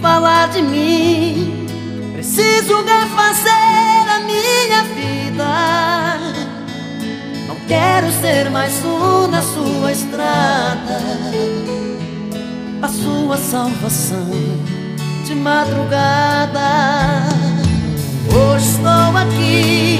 falar de mim. Preciso refazer a minha vida. Não quero ser mais um na sua estrada. A sua salvação de madrugada. Hoje estou aqui,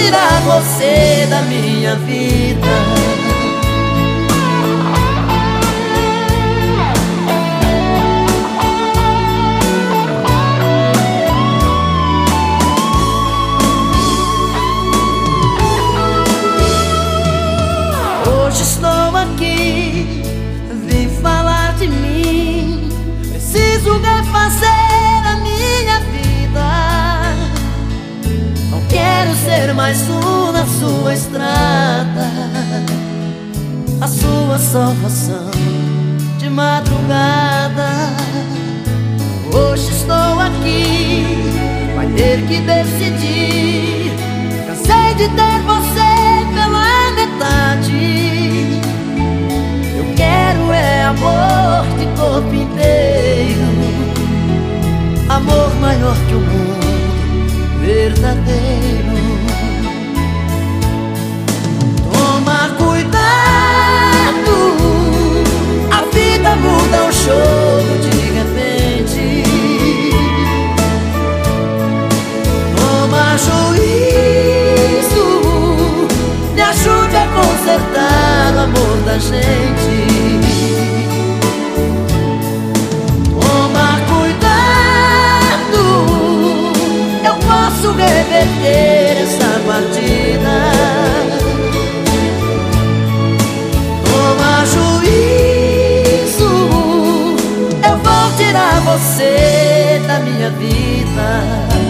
tirar você da minha vida. Mais um na sua estrada. A sua salvação de madrugada. Hoje estou aqui, vai ter que decidir. Cansei de ter você pela metade. Eu quero é amor de corpo inteiro. Amor maior que o mundo verdadeiro gente. Tomar cuidado, eu posso reverter essa partida. Tomar juízo, eu vou tirar você da minha vida.